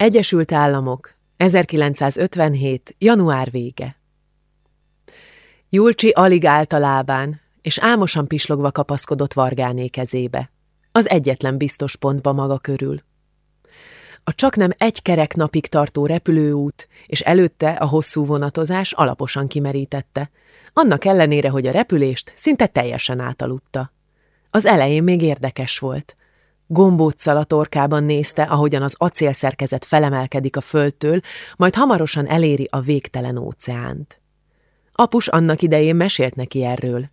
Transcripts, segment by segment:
Egyesült Államok, 1957. január vége. Julcsi alig állt a lábán, és álmosan pislogva kapaszkodott Vargáné kezébe. Az egyetlen biztos pontba maga körül. A csak nem egy kerek napig tartó repülőút, és előtte a hosszú vonatozás alaposan kimerítette, annak ellenére, hogy a repülést szinte teljesen átaludta. Az elején még érdekes volt. Gombóccal a torkában nézte, ahogyan az acélszerkezet felemelkedik a földtől, majd hamarosan eléri a végtelen óceánt. Apus annak idején mesélt neki erről.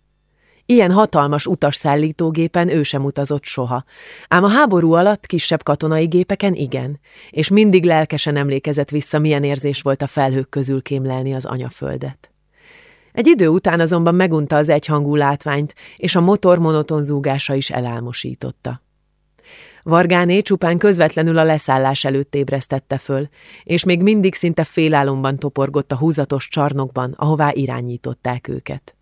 Ilyen hatalmas utasszállítógépen ő sem utazott soha, ám a háború alatt kisebb katonai gépeken igen, és mindig lelkesen emlékezett vissza, milyen érzés volt a felhők közül kémlelni az anyaföldet. Egy idő után azonban megunta az egyhangú látványt, és a motor monoton zúgása is elálmosította. Vargáné csupán közvetlenül a leszállás előtt ébresztette föl, és még mindig szinte félálomban toporgott a húzatos csarnokban, ahová irányították őket.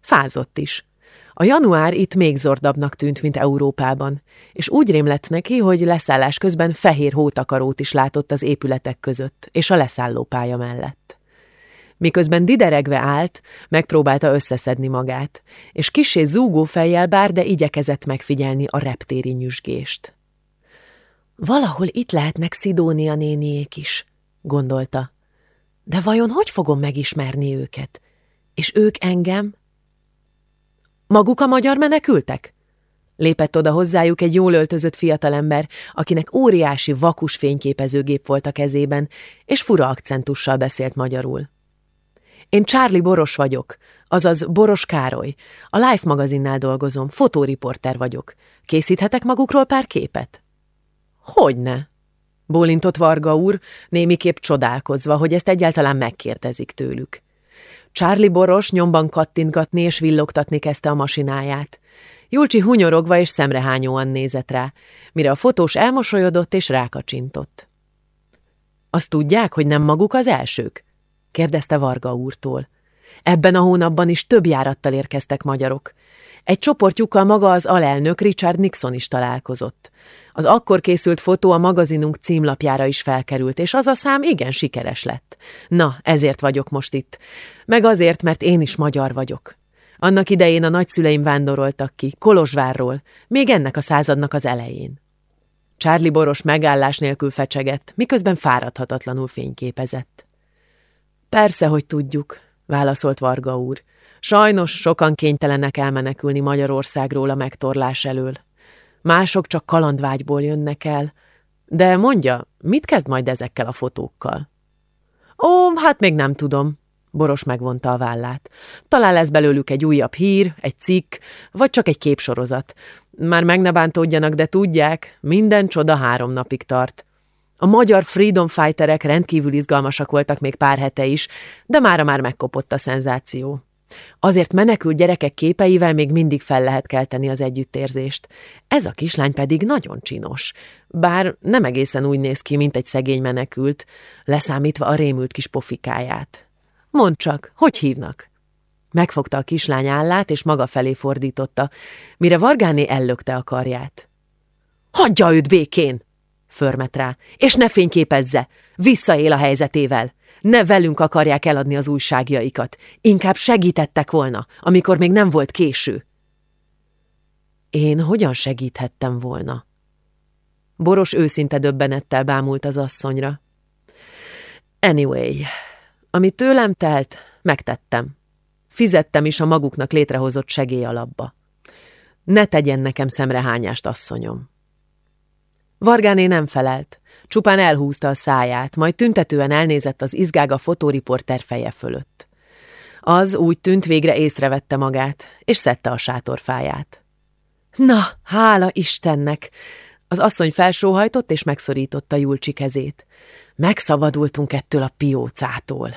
Fázott is. A január itt még zordabbnak tűnt, mint Európában, és úgy rémlett neki, hogy leszállás közben fehér hótakarót is látott az épületek között és a leszállópálya mellett. Miközben dideregve állt, megpróbálta összeszedni magát, és kisé zúgó fejjel bár, de igyekezett megfigyelni a reptéri nyüzsgést. Valahol itt lehetnek Szidónia néniék is, gondolta. De vajon hogy fogom megismerni őket? És ők engem? Maguk a magyar menekültek? Lépett oda hozzájuk egy jól öltözött fiatalember, akinek óriási vakus fényképezőgép volt a kezében, és fura akcentussal beszélt magyarul. Én Charlie Boros vagyok, azaz Boros Károly. A Life magazinnál dolgozom, fotóriporter vagyok. Készíthetek magukról pár képet? Hogyne? Bólintott Varga úr, némiképp csodálkozva, hogy ezt egyáltalán megkérdezik tőlük. Charlie Boros nyomban kattintgatni és villogtatni kezdte a masináját. Julcsi hunyorogva és szemrehányóan nézett rá, mire a fotós elmosolyodott és rákacsintott. Azt tudják, hogy nem maguk az elsők? Kérdezte Varga úrtól. Ebben a hónapban is több járattal érkeztek magyarok. Egy csoportjukkal maga az alelnök Richard Nixon is találkozott. Az akkor készült fotó a magazinunk címlapjára is felkerült, és az a szám igen sikeres lett. Na, ezért vagyok most itt. Meg azért, mert én is magyar vagyok. Annak idején a nagyszüleim vándoroltak ki, Kolozsvárról, még ennek a századnak az elején. Charlie Boros megállás nélkül fecsegett, miközben fáradhatatlanul fényképezett. Persze, hogy tudjuk, válaszolt Varga úr. Sajnos sokan kénytelenek elmenekülni Magyarországról a megtorlás elől. Mások csak kalandvágyból jönnek el. De mondja, mit kezd majd ezekkel a fotókkal? Ó, hát még nem tudom, Boros megvonta a vállát. Talán lesz belőlük egy újabb hír, egy cikk, vagy csak egy képsorozat. Már meg ne bántódjanak, de tudják, minden csoda három napig tart. A magyar freedom fighterek rendkívül izgalmasak voltak még pár hete is, de mára már megkopott a szenzáció. Azért menekült gyerekek képeivel még mindig fel lehet kelteni az együttérzést. Ez a kislány pedig nagyon csinos, bár nem egészen úgy néz ki, mint egy szegény menekült, leszámítva a rémült kis pofikáját. Mondd csak, hogy hívnak? Megfogta a kislány állát, és maga felé fordította, mire Vargáné ellökte a karját. Hagyja őt békén! Förmet rá, és ne fényképezze! Visszaél a helyzetével! Ne velünk akarják eladni az újságjaikat. Inkább segítettek volna, amikor még nem volt késő. Én hogyan segíthettem volna? Boros őszinte döbbenettel bámult az asszonyra. Anyway, ami tőlem telt, megtettem. Fizettem is a maguknak létrehozott segélyalapba. Ne tegyen nekem szemrehányást, asszonyom. Vargáné nem felelt. Csupán elhúzta a száját, majd tüntetően elnézett az izgága fotóriporter feje fölött. Az úgy tűnt, végre észrevette magát, és szedte a sátorfáját. Na, hála Istennek! Az asszony felsóhajtott, és megszorította Julcsi kezét. Megszabadultunk ettől a piócától.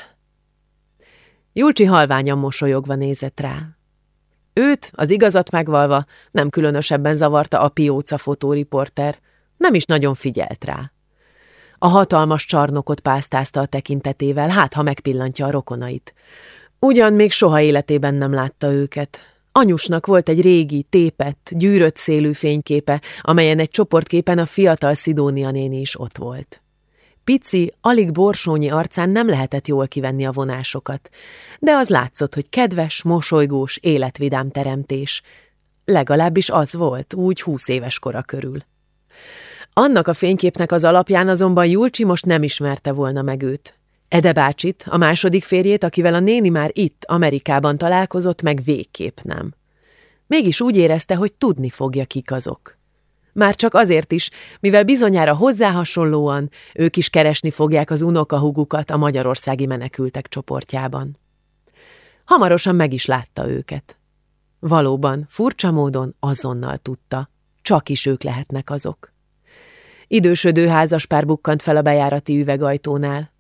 Julcsi halványan mosolyogva nézett rá. Őt, az igazat megvalva, nem különösebben zavarta a pióca fotóriporter, nem is nagyon figyelt rá. A hatalmas csarnokot pásztázta a tekintetével, hát ha megpillantja a rokonait. Ugyan még soha életében nem látta őket. Anyusnak volt egy régi, tépett, gyűrött szélű fényképe, amelyen egy csoportképen a fiatal Szidónia néni is ott volt. pici, alig borsónyi arcán nem lehetett jól kivenni a vonásokat, de az látszott, hogy kedves, mosolygós, életvidám teremtés. Legalábbis az volt, úgy húsz éves kora körül. Annak a fényképnek az alapján azonban Julcsi most nem ismerte volna meg őt. Ede bácsit, a második férjét, akivel a néni már itt, Amerikában találkozott, meg végképp nem. Mégis úgy érezte, hogy tudni fogja, kik azok. Már csak azért is, mivel bizonyára hozzá hasonlóan ők is keresni fogják az unokahugukat a magyarországi menekültek csoportjában. Hamarosan meg is látta őket. Valóban, furcsa módon azonnal tudta, csak is ők lehetnek azok. Idősödő házaspár bukkant fel a bejárati üvegajtónál.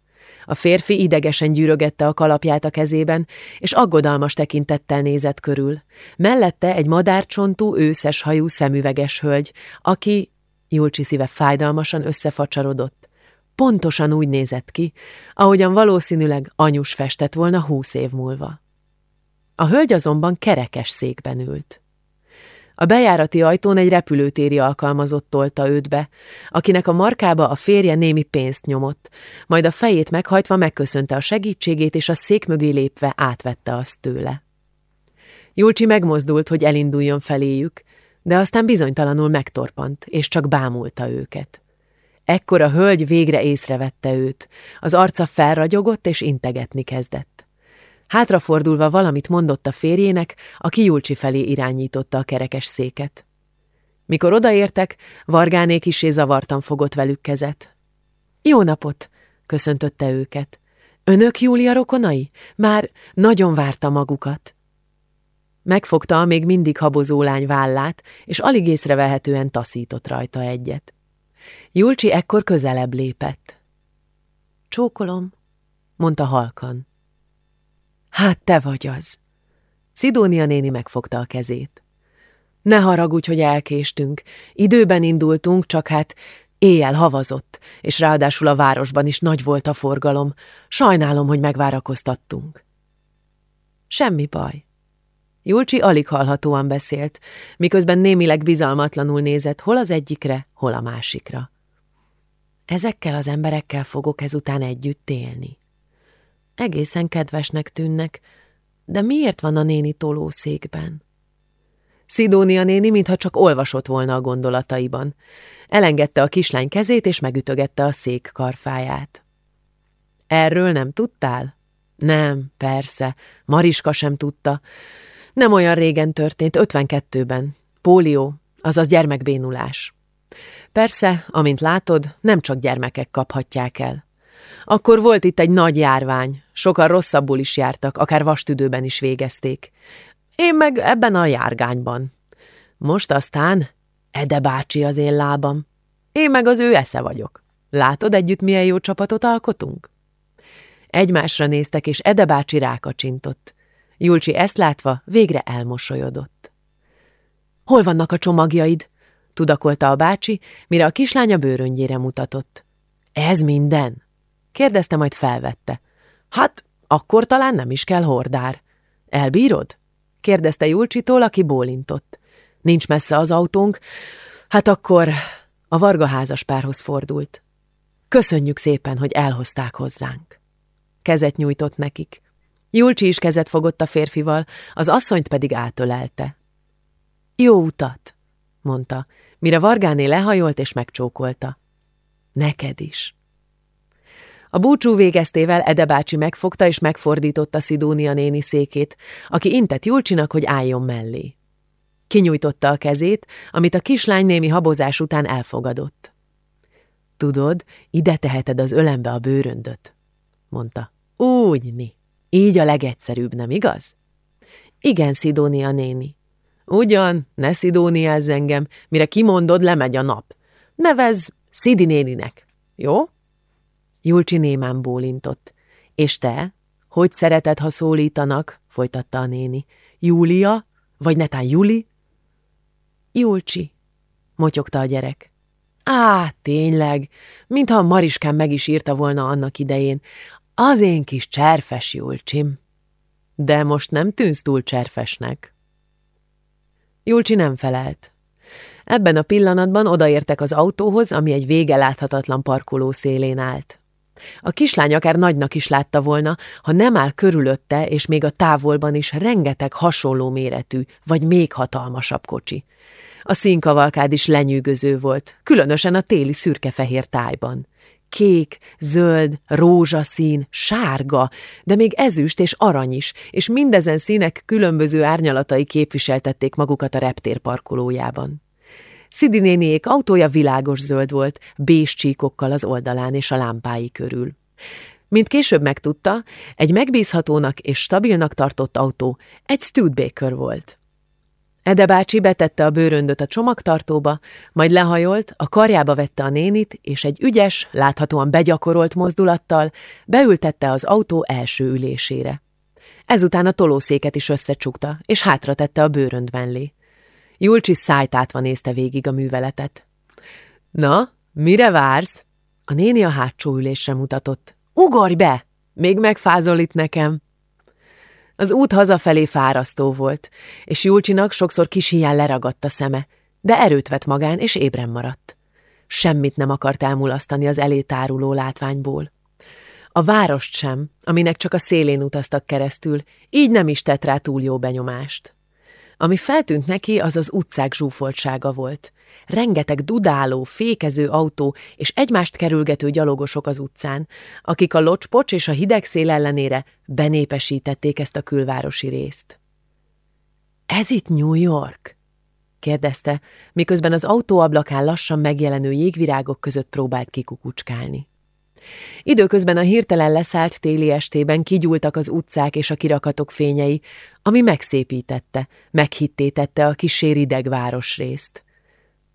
A férfi idegesen gyűrögette a kalapját a kezében, és aggodalmas tekintettel nézett körül. Mellette egy madárcsontú, őszes hajú szemüveges hölgy, aki, Julcsi szíve fájdalmasan összefacsarodott. Pontosan úgy nézett ki, ahogyan valószínűleg anyus festett volna húsz év múlva. A hölgy azonban kerekes székben ült. A bejárati ajtón egy repülőtéri alkalmazott tolta őt be, akinek a markába a férje némi pénzt nyomott, majd a fejét meghajtva megköszönte a segítségét, és a szék mögé lépve átvette azt tőle. Julcsi megmozdult, hogy elinduljon feléjük, de aztán bizonytalanul megtorpant, és csak bámulta őket. Ekkor a hölgy végre észrevette őt, az arca felragyogott, és integetni kezdett. Hátrafordulva valamit mondott a férjének, aki Julcsi felé irányította a kerekes széket. Mikor odaértek, Vargánék isé zavartan fogott velük kezet. Jó napot, köszöntötte őket. Önök Júlia rokonai? Már nagyon várta magukat. Megfogta a még mindig habozó lány vállát, és alig észrevehetően taszított rajta egyet. Julcsi ekkor közelebb lépett. Csókolom, mondta halkan. Hát te vagy az. Szidónia néni megfogta a kezét. Ne haragudj, hogy elkéstünk. Időben indultunk, csak hát éjjel havazott, és ráadásul a városban is nagy volt a forgalom. Sajnálom, hogy megvárakoztattunk. Semmi baj. Julcsi alig hallhatóan beszélt, miközben némileg bizalmatlanul nézett hol az egyikre, hol a másikra. Ezekkel az emberekkel fogok ezután együtt élni. Egészen kedvesnek tűnnek, de miért van a néni tolószékben? Szidónia néni, mintha csak olvasott volna a gondolataiban. Elengedte a kislány kezét, és megütögette a szék karfáját. Erről nem tudtál? Nem, persze, Mariska sem tudta. Nem olyan régen történt, 52-ben. Pólió, azaz gyermekbénulás. Persze, amint látod, nem csak gyermekek kaphatják el. Akkor volt itt egy nagy járvány, sokan rosszabbul is jártak, akár vastüdőben is végezték. Én meg ebben a járgányban. Most aztán Ede bácsi az én lábam. Én meg az ő esze vagyok. Látod együtt milyen jó csapatot alkotunk? Egymásra néztek, és Ede bácsi rákacsintott. Julcsi ezt látva végre elmosolyodott. Hol vannak a csomagjaid? tudakolta a bácsi, mire a kislánya bőröngyére mutatott. Ez minden? Kérdezte, majd felvette. Hát, akkor talán nem is kell hordár. Elbírod? Kérdezte Julcsitól, aki bólintott. Nincs messze az autónk. Hát akkor a Varga házas párhoz fordult. Köszönjük szépen, hogy elhozták hozzánk. Kezet nyújtott nekik. Julcsi is kezet fogott a férfival, az asszonyt pedig átölelte. Jó utat, mondta, mire Vargáné lehajolt és megcsókolta. Neked is. A búcsú végeztével Ede bácsi megfogta és megfordította Szidónia néni székét, aki intett Julcsinak, hogy álljon mellé. Kinyújtotta a kezét, amit a kislány némi habozás után elfogadott. Tudod, ide teheted az ölembe a bőröndöt, mondta. Úgy, mi. Így a legegyszerűbb, nem igaz? Igen, Szidónia néni. Ugyan, ne szidóniázz engem, mire kimondod, lemegy a nap. Nevez Szidi néninek, jó? Julcsi némán bólintott. És te? Hogy szereted, ha szólítanak? folytatta a néni. Júlia? Vagy netán Juli? Julcsi, motyogta a gyerek. Á, tényleg, mintha a Mariskám meg is írta volna annak idején. Az én kis cserfes Julcsim. De most nem tűnsz túl cserfesnek. Julcsi nem felelt. Ebben a pillanatban odaértek az autóhoz, ami egy vége láthatatlan parkoló szélén állt. A kislány akár nagynak is látta volna, ha nem áll körülötte, és még a távolban is rengeteg hasonló méretű, vagy még hatalmasabb kocsi. A színkavalkád is lenyűgöző volt, különösen a téli szürke-fehér tájban. Kék, zöld, rózsaszín, sárga, de még ezüst és arany is, és mindezen színek különböző árnyalatai képviseltették magukat a reptér parkolójában. Szidi néniék autója világos zöld volt, bés csíkokkal az oldalán és a lámpái körül. Mint később megtudta, egy megbízhatónak és stabilnak tartott autó egy Studebaker volt. Ede bácsi betette a bőröndöt a csomagtartóba, majd lehajolt, a karjába vette a nénit, és egy ügyes, láthatóan begyakorolt mozdulattal beültette az autó első ülésére. Ezután a tolószéket is összecsukta, és hátra tette a bőrönd mellé. Julcsi szájtátva nézte végig a műveletet. Na, mire vársz? A néni a hátsó ülésre mutatott. Ugorj be! Még megfázol itt nekem. Az út hazafelé fárasztó volt, és Julcsinak sokszor kis hiány leragadt a szeme, de erőt vett magán, és ébren maradt. Semmit nem akart elmulasztani az elétáruló látványból. A várost sem, aminek csak a szélén utaztak keresztül, így nem is tett rá túl jó benyomást. Ami feltűnt neki, az az utcák zsúfoltsága volt. Rengeteg dudáló, fékező autó és egymást kerülgető gyalogosok az utcán, akik a locspocs és a hideg szél ellenére benépesítették ezt a külvárosi részt. Ez itt New York? kérdezte, miközben az autóablakán lassan megjelenő jégvirágok között próbált kikukucskálni. Időközben a hirtelen leszállt téli estében kigyúltak az utcák és a kirakatok fényei, ami megszépítette, meghittétette a kísér ideg városrészt.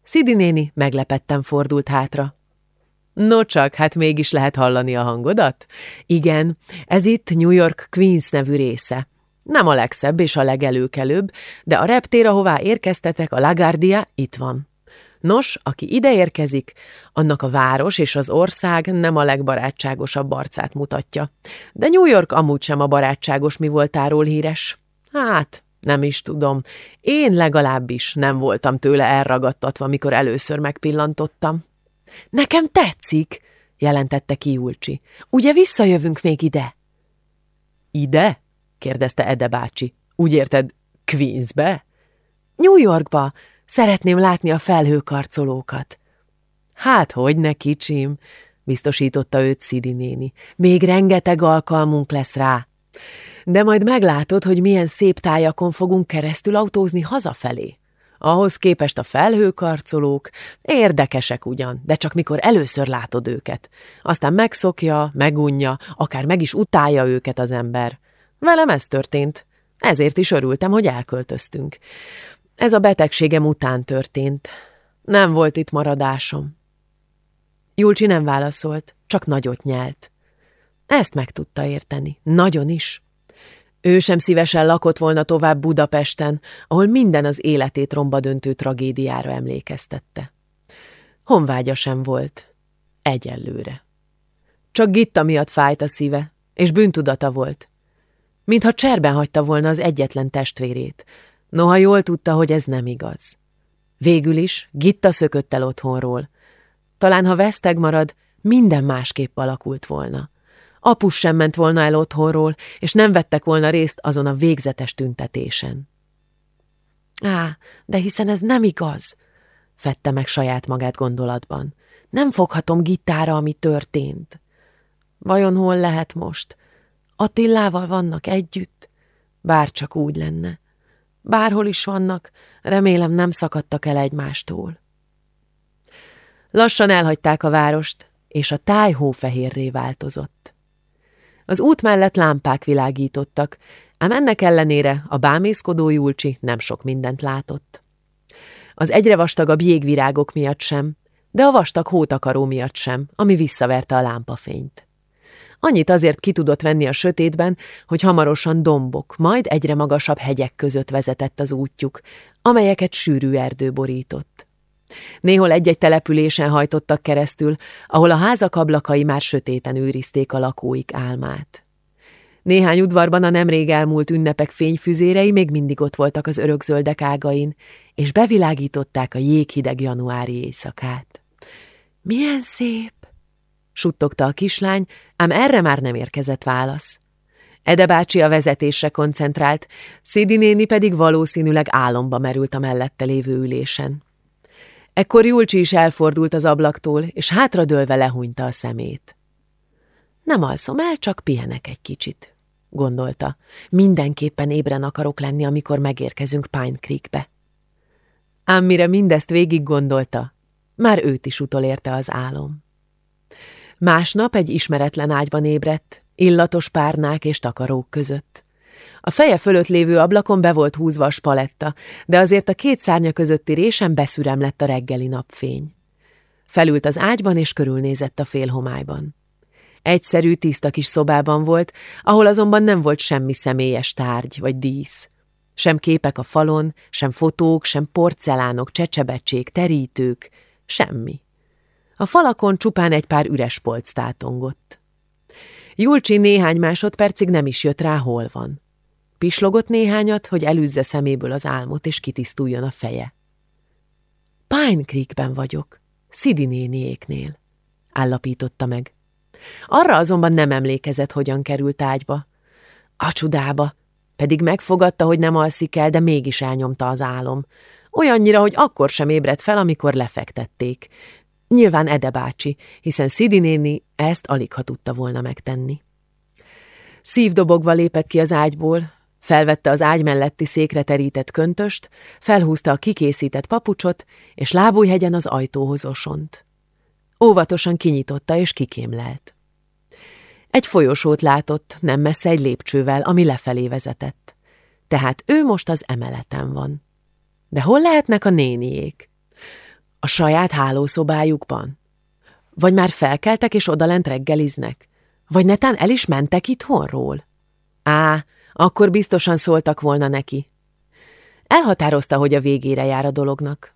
Szidi néni meglepetten fordult hátra. No csak, hát mégis lehet hallani a hangodat? Igen, ez itt New York Queens nevű része. Nem a legszebb és a legelőkelőbb, de a reptér, ahová érkeztetek, a LaGuardia itt van. Nos, aki ide érkezik, annak a város és az ország nem a legbarátságosabb arcát mutatja. De New York amúgy sem a barátságos mi voltáról híres. Hát, nem is tudom. Én legalábbis nem voltam tőle elragadtatva, mikor először megpillantottam. Nekem tetszik, jelentette ki Julcsi. Ugye visszajövünk még ide? Ide? kérdezte Ede bácsi. Úgy érted, Queensbe? New Yorkba, Szeretném látni a felhőkarcolókat. Hát, hogy ne kicsim, biztosította őt Szidi néni. Még rengeteg alkalmunk lesz rá. De majd meglátod, hogy milyen szép tájakon fogunk keresztül autózni hazafelé. Ahhoz képest a felhőkarcolók érdekesek ugyan, de csak mikor először látod őket. Aztán megszokja, megunja, akár meg is utálja őket az ember. Velem ez történt. Ezért is örültem, hogy elköltöztünk. Ez a betegségem után történt. Nem volt itt maradásom. Julcsi nem válaszolt, csak nagyot nyelt. Ezt meg tudta érteni, nagyon is. Ő sem szívesen lakott volna tovább Budapesten, ahol minden az életét romba döntő tragédiára emlékeztette. Honvágya sem volt. Egyelőre. Csak Gitta miatt fájt a szíve, és bűntudata volt. Mintha cserben hagyta volna az egyetlen testvérét, Noha jól tudta, hogy ez nem igaz. Végül is Gitta szökött el otthonról. Talán ha veszteg marad, minden másképp alakult volna. Apus sem ment volna el otthonról, és nem vettek volna részt azon a végzetes tüntetésen. Á, de hiszen ez nem igaz, fette meg saját magát gondolatban. Nem foghatom Gittára, ami történt. Vajon hol lehet most? Attillával vannak együtt? Bár csak úgy lenne. Bárhol is vannak, remélem nem szakadtak el egymástól. Lassan elhagyták a várost, és a táj hófehérré változott. Az út mellett lámpák világítottak, ám ennek ellenére a bámészkodó Julcsi nem sok mindent látott. Az egyre vastagabb jégvirágok miatt sem, de a vastag hótakaró miatt sem, ami visszaverte a lámpafényt. Annyit azért ki tudott venni a sötétben, hogy hamarosan dombok, majd egyre magasabb hegyek között vezetett az útjuk, amelyeket sűrű erdő borított. Néhol egy-egy településen hajtottak keresztül, ahol a házak ablakai már sötéten őrizték a lakóik álmát. Néhány udvarban a nemrég elmúlt ünnepek fényfüzérei még mindig ott voltak az örökzöldek ágain, és bevilágították a jéghideg januári éjszakát. Milyen szép! Suttogta a kislány, ám erre már nem érkezett válasz. Ede bácsi a vezetésre koncentrált, Szidi néni pedig valószínűleg álomba merült a mellette lévő ülésen. Ekkor Julcsi is elfordult az ablaktól, és hátradőlve lehúnyta a szemét. Nem alszom el, csak pihenek egy kicsit, gondolta. Mindenképpen ébren akarok lenni, amikor megérkezünk Pine Creekbe. Ám mire mindezt végig gondolta, már őt is utolérte az álom. Másnap egy ismeretlen ágyban ébredt, illatos párnák és takarók között. A feje fölött lévő ablakon be volt húzva a spaletta, de azért a két szárnya közötti résen beszürem lett a reggeli napfény. Felült az ágyban és körülnézett a félhomályban. Egyszerű, tiszta kis szobában volt, ahol azonban nem volt semmi személyes tárgy vagy dísz. Sem képek a falon, sem fotók, sem porcelánok, csecsebecsék, terítők, semmi. A falakon csupán egy pár üres polc tátongott. Julcsi néhány másodpercig nem is jött rá, hol van. Pislogott néhányat, hogy elűzze szeméből az álmot, és kitisztuljon a feje. Pine Creekben vagyok, Szidi néniéknél, állapította meg. Arra azonban nem emlékezett, hogyan került ágyba. A csudába, pedig megfogadta, hogy nem alszik el, de mégis elnyomta az álom. Olyannyira, hogy akkor sem ébredt fel, amikor lefektették. Nyilván Ede bácsi, hiszen Szidi néni ezt alig ha tudta volna megtenni. Szívdobogva lépett ki az ágyból, felvette az ágy melletti székre terített köntöst, felhúzta a kikészített papucsot, és lábújhegyen az ajtóhoz osont. Óvatosan kinyitotta és kikémlelt. Egy folyosót látott, nem messze egy lépcsővel, ami lefelé vezetett. Tehát ő most az emeleten van. De hol lehetnek a néniék? A saját hálószobájukban? Vagy már felkeltek és odalent reggeliznek? Vagy netán el is mentek itthonról? Á, akkor biztosan szóltak volna neki. Elhatározta, hogy a végére jár a dolognak.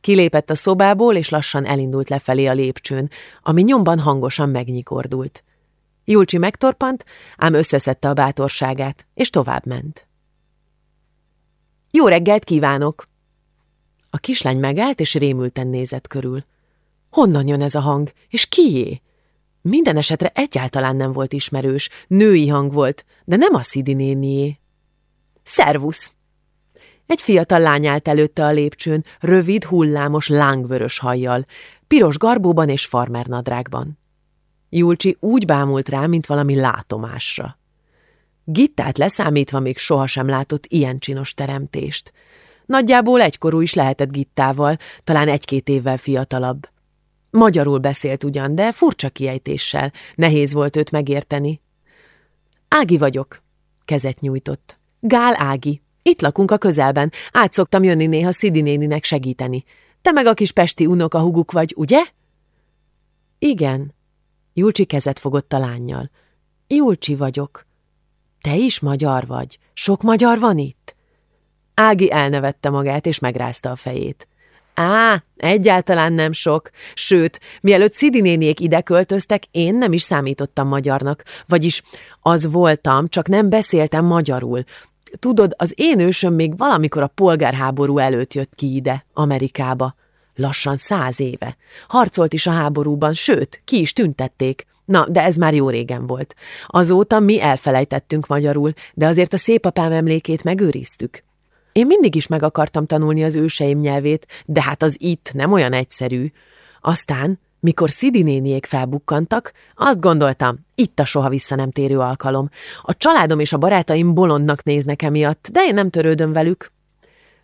Kilépett a szobából, és lassan elindult lefelé a lépcsőn, ami nyomban hangosan megnyikordult. Julcsi megtorpant, ám összeszedte a bátorságát, és tovább ment. Jó reggelt kívánok! A kislány megállt, és rémülten nézett körül. Honnan jön ez a hang, és kié? Minden esetre egyáltalán nem volt ismerős, női hang volt, de nem a Szidi nénié. Szervusz! Egy fiatal lány állt előtte a lépcsőn, rövid, hullámos, lángvörös hajjal, piros garbóban és farmernadrágban. Julcsi úgy bámult rá, mint valami látomásra. Gittát leszámítva még sohasem látott ilyen csinos teremtést. Nagyjából egykorú is lehetett Gittával, talán egy-két évvel fiatalabb. Magyarul beszélt ugyan, de furcsa kiejtéssel, nehéz volt őt megérteni. Ági vagyok, kezet nyújtott. Gál Ági, itt lakunk a közelben, át szoktam jönni néha Szidi néninek segíteni. Te meg a kis pesti unokahuguk vagy, ugye? Igen. Julcsi kezet fogott a lányjal. Julcsi vagyok. Te is magyar vagy. Sok magyar van itt? Ági elnevette magát, és megrázta a fejét. Á, egyáltalán nem sok. Sőt, mielőtt Szidi ide költöztek, én nem is számítottam magyarnak. Vagyis az voltam, csak nem beszéltem magyarul. Tudod, az én ősöm még valamikor a polgárháború előtt jött ki ide, Amerikába. Lassan száz éve. Harcolt is a háborúban, sőt, ki is tüntették. Na, de ez már jó régen volt. Azóta mi elfelejtettünk magyarul, de azért a szépapám emlékét megőriztük. Én mindig is meg akartam tanulni az őseim nyelvét, de hát az itt nem olyan egyszerű. Aztán, mikor Szidi néniék felbukkantak, azt gondoltam, itt a soha vissza nem térő alkalom. A családom és a barátaim bolondnak néznek emiatt, de én nem törődöm velük.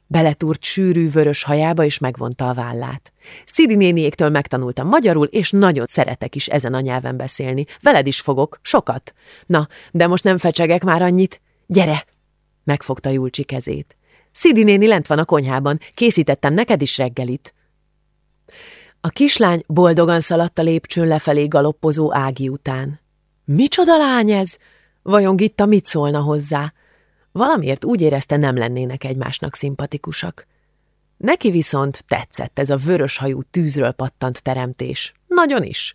Beletúrt sűrű vörös hajába, és megvonta a vállát. Szidi néniéktől megtanultam magyarul, és nagyon szeretek is ezen a nyelven beszélni. Veled is fogok, sokat. Na, de most nem fecsegek már annyit. Gyere! Megfogta Julcsi kezét. Szidi néni lent van a konyhában, készítettem neked is reggelit. A kislány boldogan szaladt a lépcsőn lefelé galoppozó Ági után. Micsoda lány ez? Vajon Gitta mit szólna hozzá? Valamiért úgy érezte, nem lennének egymásnak szimpatikusak. Neki viszont tetszett ez a vöröshajú tűzről pattant teremtés. Nagyon is.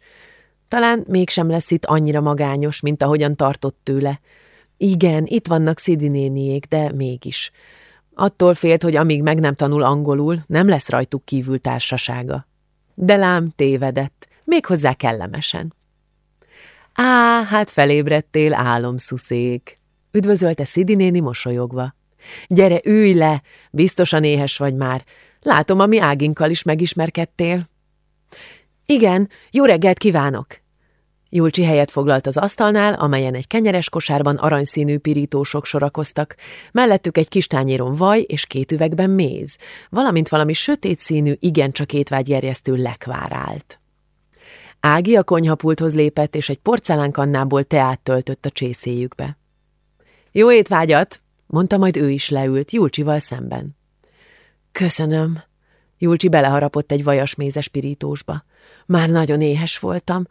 Talán mégsem lesz itt annyira magányos, mint ahogyan tartott tőle. Igen, itt vannak Szidi néniék, de mégis. Attól félt, hogy amíg meg nem tanul angolul, nem lesz rajtuk kívül társasága. De lám tévedett, méghozzá kellemesen. Á, hát felébredtél, álomszuszék, üdvözölte Szidi néni mosolyogva. Gyere, ülj le, biztosan éhes vagy már. Látom, a mi áginkkal is megismerkedtél. Igen, jó reggelt kívánok! Julcsi helyet foglalt az asztalnál, amelyen egy kenyeres kosárban aranyszínű pirítósok sorakoztak, mellettük egy kis tányéron vaj és két üvegben méz, valamint valami sötét színű, igencsak étvágyjerjesztő lekvár állt. Ági a konyhapulthoz lépett, és egy porcelánkannából teát töltött a csészéjükbe. Jó étvágyat, mondta, majd ő is leült, Julcsival szemben. Köszönöm. Julcsi beleharapott egy vajasmézes pirítósba. Már nagyon éhes voltam,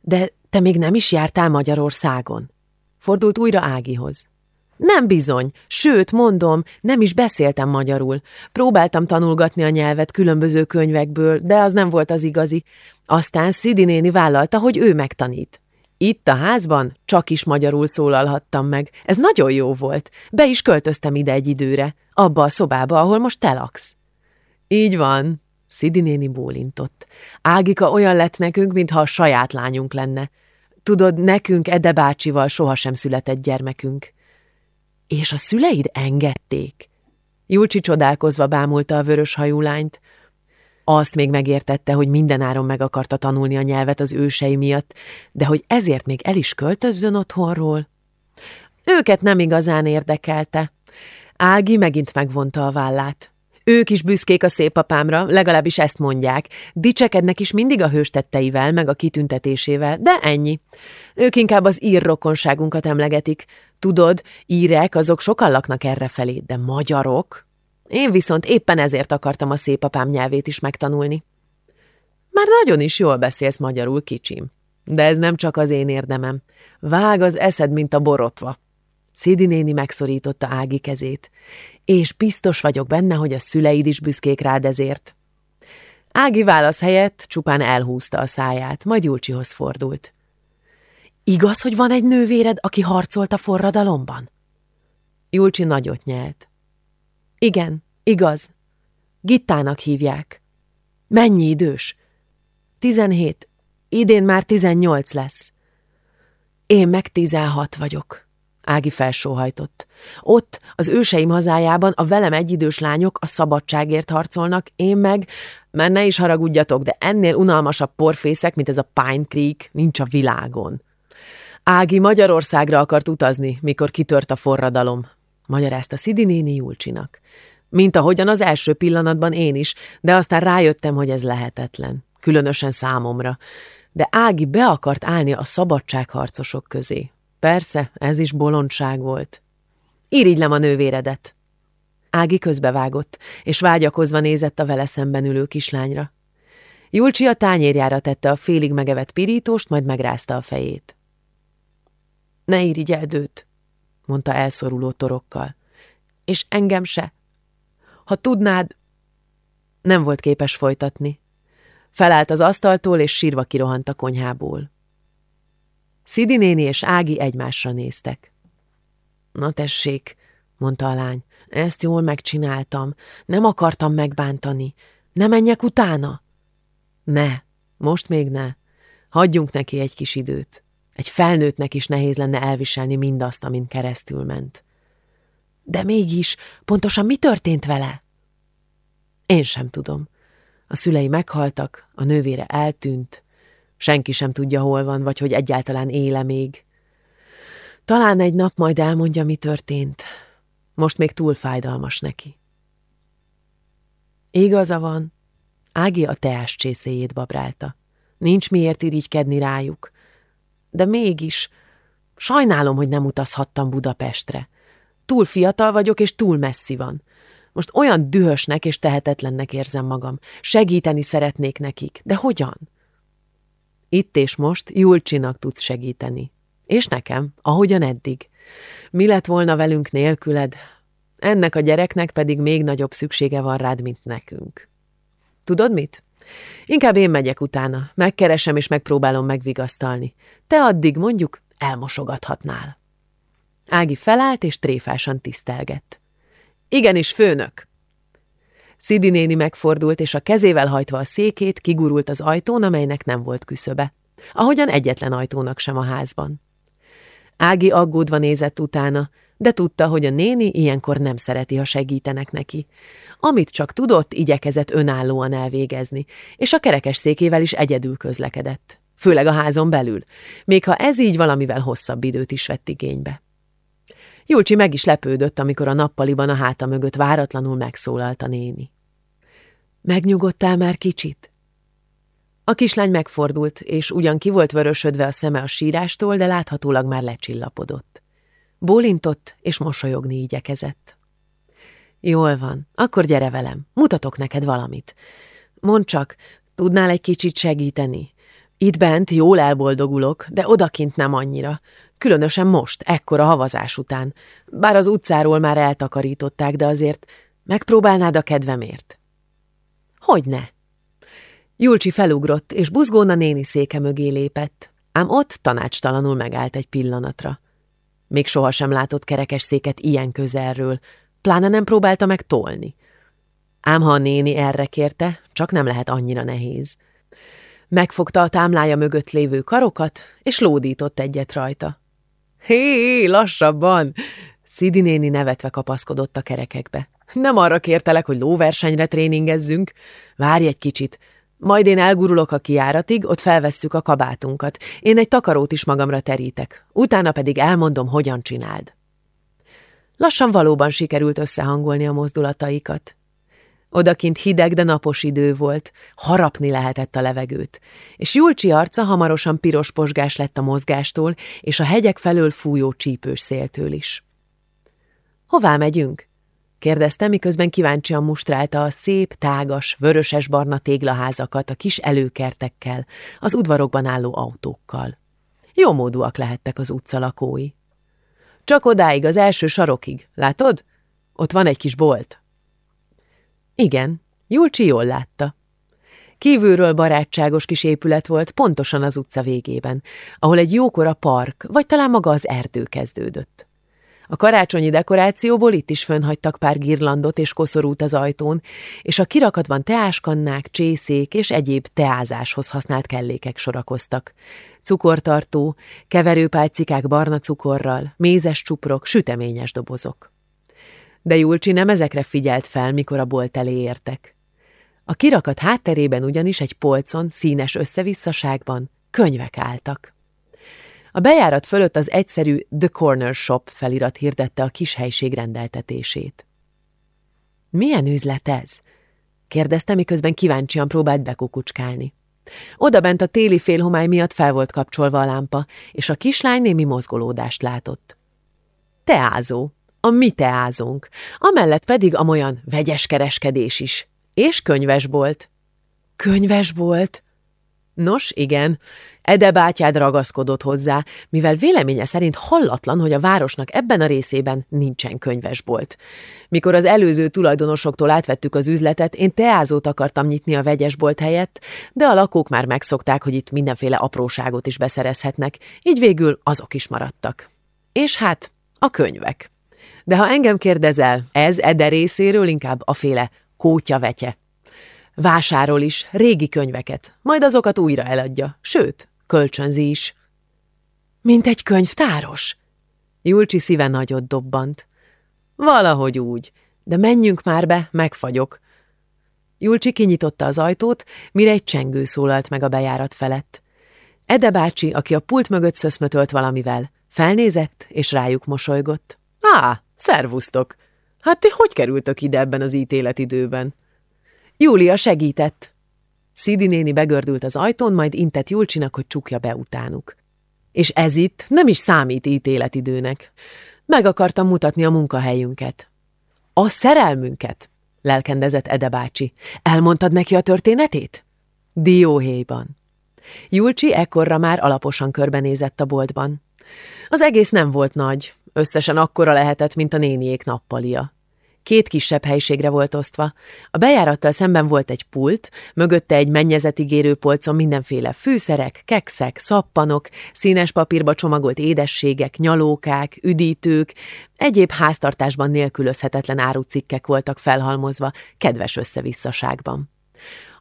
de te még nem is jártál Magyarországon? Fordult újra Ágihoz. Nem bizony, sőt, mondom, nem is beszéltem magyarul. Próbáltam tanulgatni a nyelvet különböző könyvekből, de az nem volt az igazi. Aztán Szidi néni vállalta, hogy ő megtanít. Itt a házban csak is magyarul szólalhattam meg. Ez nagyon jó volt. Be is költöztem ide egy időre, abba a szobába, ahol most te laksz. Így van, Szidi néni bólintott. Ágika olyan lett nekünk, mintha a saját lányunk lenne. Tudod, nekünk Ede bácsival sohasem született gyermekünk. És a szüleid engedték? Julcsi csodálkozva bámulta a vörös hajú lányt. Azt még megértette, hogy mindenáron meg akarta tanulni a nyelvet az ősei miatt, de hogy ezért még el is költözzön otthonról? Őket nem igazán érdekelte. Ági megint megvonta a vállát. Ők is büszkék a szép apámra, legalábbis ezt mondják. Dicsekednek is mindig a hőstetteivel, meg a kitüntetésével, de ennyi. Ők inkább az ír rokonságunkat emlegetik. Tudod, írek, azok sokan laknak errefelé, de magyarok? Én viszont éppen ezért akartam a szép apám nyelvét is megtanulni. Már nagyon is jól beszélsz magyarul, kicsim. De ez nem csak az én érdemem. Vág az eszed, mint a borotva. Szidi néni megszorította Ági kezét és biztos vagyok benne, hogy a szüleid is büszkék rád ezért. Ági válasz helyett csupán elhúzta a száját, majd Julcsihoz fordult. Igaz, hogy van egy nővéred, aki harcolt a forradalomban? Julcsi nagyot nyelt. Igen, igaz. Gittának hívják. Mennyi idős? Tizenhét. Idén már tizennyolc lesz. Én meg tizenhat vagyok. Ági felsóhajtott. Ott, az őseim hazájában a velem egyidős lányok a szabadságért harcolnak, én meg, mert ne is haragudjatok, de ennél unalmasabb porfészek, mint ez a Pine Creek, nincs a világon. Ági Magyarországra akart utazni, mikor kitört a forradalom, magyarázta Szidi néni Julcsinak. Mint ahogyan az első pillanatban én is, de aztán rájöttem, hogy ez lehetetlen, különösen számomra. De Ági be akart állni a szabadságharcosok közé. Persze, ez is bolondság volt. Irigylem a nővéredet. Ági közbevágott, és vágyakozva nézett a vele szemben ülő kislányra. Julcsi a tányérjára tette a félig megevett pirítóst, majd megrázta a fejét. Ne irigyeld őt, mondta elszoruló torokkal. És engem se. Ha tudnád... Nem volt képes folytatni. Felállt az asztaltól, és sírva kirohant a konyhából. Szidi néni és Ági egymásra néztek. Na tessék, mondta a lány, ezt jól megcsináltam, nem akartam megbántani. Ne menjek utána? Ne, most még ne. Hagyjunk neki egy kis időt. Egy felnőttnek is nehéz lenne elviselni mindazt, amin keresztül ment. De mégis, pontosan mi történt vele? Én sem tudom. A szülei meghaltak, a nővére eltűnt, Senki sem tudja, hol van, vagy hogy egyáltalán éle még. Talán egy nap majd elmondja, mi történt. Most még túl fájdalmas neki. Igaza van. Ági a teás csészéjét babrálta. Nincs miért irigykedni rájuk. De mégis, sajnálom, hogy nem utazhattam Budapestre. Túl fiatal vagyok, és túl messzi van. Most olyan dühösnek és tehetetlennek érzem magam. Segíteni szeretnék nekik, de hogyan? Itt és most Julcsinak tudsz segíteni. És nekem, ahogyan eddig. Mi lett volna velünk nélküled? Ennek a gyereknek pedig még nagyobb szüksége van rád, mint nekünk. Tudod mit? Inkább én megyek utána, megkeresem és megpróbálom megvigasztalni. Te addig mondjuk elmosogathatnál. Ági felállt és tréfásan tisztelgett. Igenis, főnök! Szidi néni megfordult, és a kezével hajtva a székét kigurult az ajtón, amelynek nem volt küszöbe. Ahogyan egyetlen ajtónak sem a házban. Ági aggódva nézett utána, de tudta, hogy a néni ilyenkor nem szereti, ha segítenek neki. Amit csak tudott, igyekezett önállóan elvégezni, és a kerekes székével is egyedül közlekedett. Főleg a házon belül, még ha ez így valamivel hosszabb időt is vett igénybe. Julcsi meg is lepődött, amikor a nappaliban a háta mögött váratlanul megszólalt a néni. Megnyugodtál már kicsit? A kislány megfordult, és ugyan ki volt vörösödve a szeme a sírástól, de láthatólag már lecsillapodott. Bólintott, és mosolyogni igyekezett. Jól van, akkor gyere velem, mutatok neked valamit. Mondd csak, tudnál egy kicsit segíteni? Itt bent jól elboldogulok, de odakint nem annyira. Különösen most, ekkora havazás után. Bár az utcáról már eltakarították, de azért megpróbálnád a kedvemért. Hogy ne? Julcsi felugrott, és buzgóna néni széke mögé lépett, ám ott tanácstalanul megállt egy pillanatra. Még sohasem látott kerekes széket ilyen közelről, pláne nem próbálta meg tolni. Ám ha a néni erre kérte, csak nem lehet annyira nehéz. Megfogta a támlája mögött lévő karokat, és lódított egyet rajta. Hé, lassabban! Szidi néni nevetve kapaszkodott a kerekekbe. Nem arra kértelek, hogy lóversenyre tréningezzünk. Várj egy kicsit. Majd én elgurulok a kiáratig, ott felvesszük a kabátunkat. Én egy takarót is magamra terítek. Utána pedig elmondom, hogyan csináld. Lassan valóban sikerült összehangolni a mozdulataikat. Odakint hideg, de napos idő volt, harapni lehetett a levegőt, és Julcsi arca hamarosan piros posgás lett a mozgástól és a hegyek felől fújó csípős széltől is. Hová megyünk? kérdezte, miközben kíváncsian mustrálta a szép, tágas, vöröses-barna téglaházakat a kis előkertekkel, az udvarokban álló autókkal. Jó módúak lehettek az utca lakói. Csak odáig, az első sarokig, látod? Ott van egy kis bolt. Igen, Julcsi jól látta. Kívülről barátságos kis épület volt, pontosan az utca végében, ahol egy jókora park, vagy talán maga az erdő kezdődött. A karácsonyi dekorációból itt is fönhagytak pár girlandot és koszorút az ajtón, és a kirakatban teáskannák, csészék és egyéb teázáshoz használt kellékek sorakoztak. Cukortartó, keverőpálcikák barna cukorral, mézes csuprok, süteményes dobozok. De Julcsi nem ezekre figyelt fel, mikor a bolt elé értek. A kirakat hátterében ugyanis egy polcon, színes összevisszaságban könyvek álltak. A bejárat fölött az egyszerű The Corner Shop felirat hirdette a kis helység rendeltetését. Milyen üzlet ez? kérdezte, miközben kíváncsian próbált bekukucskálni. Oda bent a téli félhomály miatt fel volt kapcsolva a lámpa, és a kislány némi mozgolódást látott. Teázó, a mi teázónk, amellett pedig amolyan vegyes kereskedés is, és könyvesbolt. Könyvesbolt? Nos, igen, Ede bátyád ragaszkodott hozzá, mivel véleménye szerint hallatlan, hogy a városnak ebben a részében nincsen könyvesbolt. Mikor az előző tulajdonosoktól átvettük az üzletet, én teázót akartam nyitni a vegyesbolt helyett, de a lakók már megszokták, hogy itt mindenféle apróságot is beszerezhetnek, így végül azok is maradtak. És hát a könyvek. De ha engem kérdezel, ez Ede részéről inkább a féle kótyavetje. Vásárol is régi könyveket, majd azokat újra eladja, sőt, kölcsönzi is. Mint egy könyvtáros? Julcsi szíve nagyot dobbant. Valahogy úgy, de menjünk már be, megfagyok. Julcsi kinyitotta az ajtót, mire egy csengő szólalt meg a bejárat felett. Ede bácsi, aki a pult mögött szöszmötölt valamivel, felnézett és rájuk mosolygott. Á, szervusztok! Hát ti hogy kerültök ide ebben az ítéletidőben? Júlia segített. Szidi néni begördült az ajtón, majd intett Julcsinak, hogy csukja be utánuk. És ez itt nem is számít ítéletidőnek. Meg akartam mutatni a munkahelyünket. A szerelmünket, lelkendezett Ede bácsi. Elmondtad neki a történetét? Dióhéjban. Julcsi ekkorra már alaposan körbenézett a boltban. Az egész nem volt nagy, összesen akkora lehetett, mint a néniék nappalia. Két kisebb helységre volt osztva. A bejárattal szemben volt egy pult, mögötte egy mennyezetigérő polcon mindenféle fűszerek, kekszek, szappanok, színes papírba csomagolt édességek, nyalókák, üdítők, egyéb háztartásban nélkülözhetetlen árucikkek voltak felhalmozva, kedves összevisszaságban.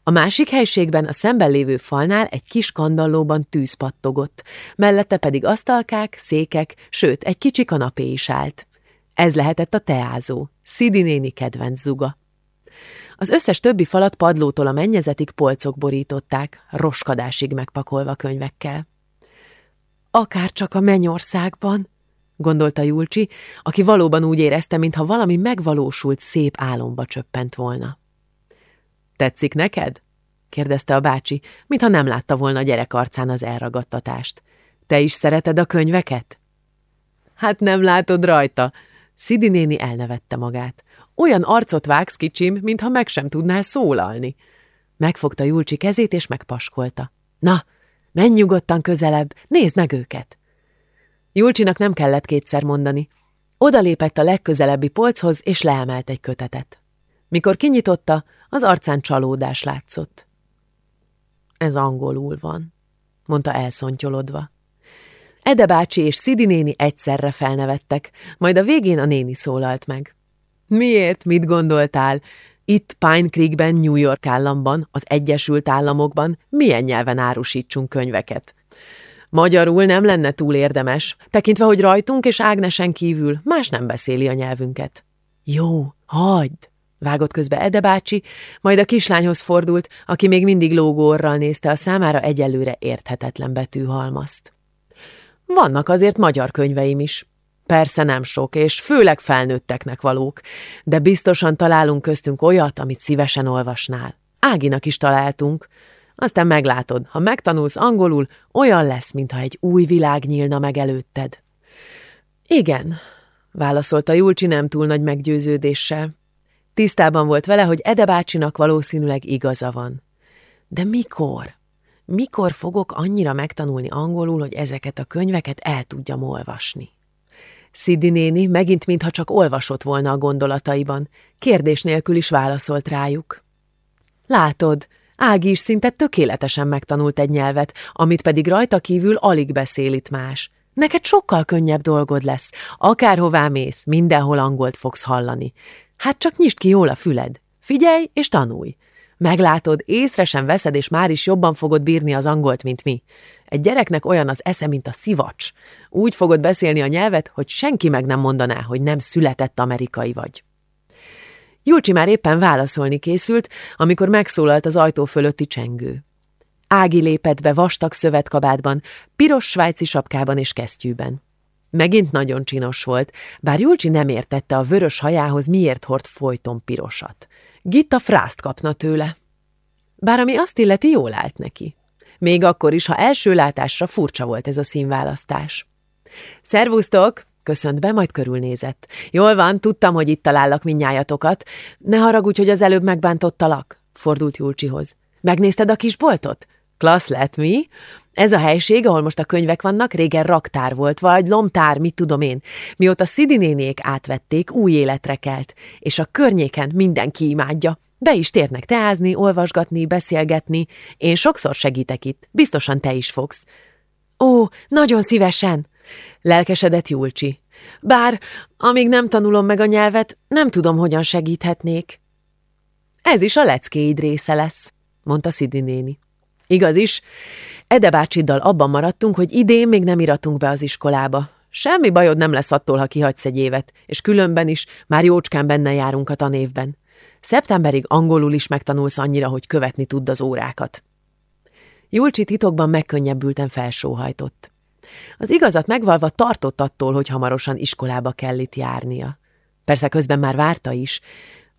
A másik helységben a szemben lévő falnál egy kis kandallóban tűz pattogott, mellette pedig asztalkák, székek, sőt, egy kicsi kanapé is állt. Ez lehetett a teázó, Szidi néni kedvenc zuga. Az összes többi falat padlótól a mennyezetig polcok borították, roskadásig megpakolva könyvekkel. Akár csak a mennyországban, gondolta Julcsi, aki valóban úgy érezte, mintha valami megvalósult szép álomba csöppent volna. Tetszik neked? kérdezte a bácsi, mintha nem látta volna a gyerek arcán az elragadtatást. Te is szereted a könyveket? Hát nem látod rajta, Szidi néni elnevette magát. Olyan arcot vágsz, kicsim, mintha meg sem tudnál szólalni. Megfogta Julcsi kezét, és megpaskolta. Na, menj nyugodtan közelebb, nézd meg őket! Julcsinak nem kellett kétszer mondani. Oda lépett a legközelebbi polchoz, és leemelt egy kötetet. Mikor kinyitotta, az arcán csalódás látszott. Ez angolul van, mondta elszontyolodva. Ede bácsi és Szidi néni egyszerre felnevettek, majd a végén a néni szólalt meg. Miért, mit gondoltál? Itt Pine Creekben, New York államban, az Egyesült Államokban milyen nyelven árusítsunk könyveket? Magyarul nem lenne túl érdemes, tekintve, hogy rajtunk és Ágnesen kívül más nem beszéli a nyelvünket. Jó, hagyd, vágott közbe Ede bácsi, majd a kislányhoz fordult, aki még mindig lógórral nézte a számára egyelőre érthetetlen betűhalmazt. Vannak azért magyar könyveim is. Persze nem sok, és főleg felnőtteknek valók, de biztosan találunk köztünk olyat, amit szívesen olvasnál. Áginak is találtunk. Aztán meglátod, ha megtanulsz angolul, olyan lesz, mintha egy új világ nyílna meg előtted. Igen, válaszolta Julcsi nem túl nagy meggyőződéssel. Tisztában volt vele, hogy Ede bácsinak valószínűleg igaza van. De mikor? mikor fogok annyira megtanulni angolul, hogy ezeket a könyveket el tudjam olvasni. Szidi néni megint mintha csak olvasott volna a gondolataiban, kérdés nélkül is válaszolt rájuk. Látod, Ági is szinte tökéletesen megtanult egy nyelvet, amit pedig rajta kívül alig beszél itt más. Neked sokkal könnyebb dolgod lesz. Akárhová mész, mindenhol angolt fogsz hallani. Hát csak nyisd ki jól a füled. Figyelj és tanulj. Meglátod, észre sem veszed, és már is jobban fogod bírni az angolt, mint mi. Egy gyereknek olyan az esze, mint a szivacs. Úgy fogod beszélni a nyelvet, hogy senki meg nem mondaná, hogy nem született amerikai vagy. Julcsi már éppen válaszolni készült, amikor megszólalt az ajtó fölötti csengő. Ági lépett be vastag szövetkabátban, piros svájci sapkában és kesztyűben. Megint nagyon csinos volt, bár Julcsi nem értette a vörös hajához, miért hord folyton pirosat. Gitta frászt kapna tőle. Bár ami azt illeti, jól állt neki. Még akkor is, ha első látásra furcsa volt ez a színválasztás. Szervusztok! Köszönt be, majd körülnézett. Jól van, tudtam, hogy itt talállak minnyájatokat. Ne haragudj, hogy az előbb megbántottalak, fordult Julcsihoz. Megnézted a kis boltot? Klassz lett, mi? Ez a helység, ahol most a könyvek vannak, régen raktár volt, vagy lomtár, mit tudom én. Mióta Szidi nénék átvették, új életre kelt, és a környéken mindenki imádja. Be is térnek teázni, olvasgatni, beszélgetni. Én sokszor segítek itt, biztosan te is fogsz. Ó, nagyon szívesen! Lelkesedett Julcsi. Bár, amíg nem tanulom meg a nyelvet, nem tudom, hogyan segíthetnék. Ez is a leckéid része lesz, mondta Szidi néni. Igaz is, Ede bácsiddal abban maradtunk, hogy idén még nem iratunk be az iskolába. Semmi bajod nem lesz attól, ha kihagysz egy évet, és különben is már jócskán benne járunk a tanévben. Szeptemberig angolul is megtanulsz annyira, hogy követni tudd az órákat. Julcsi titokban megkönnyebbülten felsóhajtott. Az igazat megvalva tartott attól, hogy hamarosan iskolába kell itt járnia. Persze közben már várta is,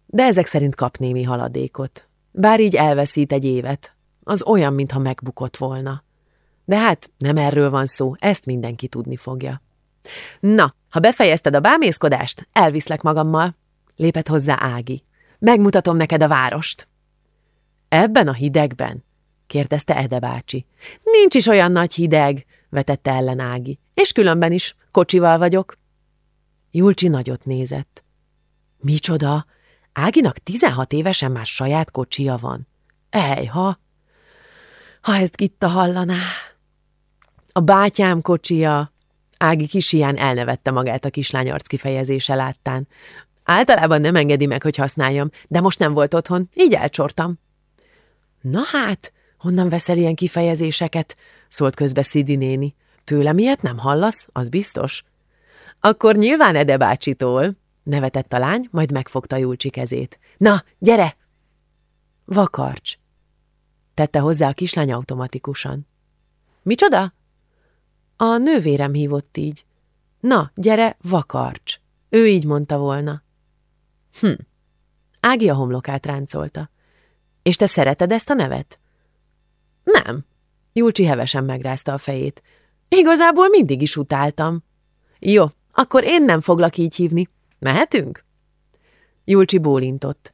de ezek szerint kap némi haladékot. Bár így elveszít egy évet, az olyan, mintha megbukott volna. De hát nem erről van szó, ezt mindenki tudni fogja. Na, ha befejezted a bámészkodást, elviszlek magammal, lépett hozzá Ági. Megmutatom neked a várost. Ebben a hidegben? kérdezte Ede bácsi. Nincs is olyan nagy hideg, vetette ellen Ági. És különben is, kocsival vagyok. Julcsi nagyot nézett. Micsoda? Áginak 16 évesen már saját kocsia van. Ejha! Ha ezt Gitta hallaná! A bátyám kocsia! Ági kisiján elnevette magát a kislány arc kifejezése láttán. Általában nem engedi meg, hogy használjam, de most nem volt otthon, így elcsortam. Na hát, honnan veszel ilyen kifejezéseket? szólt közbe Szidi néni. Tőlem ilyet nem hallasz, az biztos? Akkor nyilván Ede bácsitól, nevetett a lány, majd megfogta Julcsi kezét. Na, gyere! Vakarcs, tette hozzá a kislány automatikusan. Micsoda? A nővérem hívott így. Na, gyere, vakarcs. Ő így mondta volna. Hm. Ági a homlokát ráncolta. És te szereted ezt a nevet? Nem. Julcsi hevesen megrázta a fejét. Igazából mindig is utáltam. Jó, akkor én nem foglak így hívni. Mehetünk? Julcsi bólintott.